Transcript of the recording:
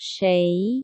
谁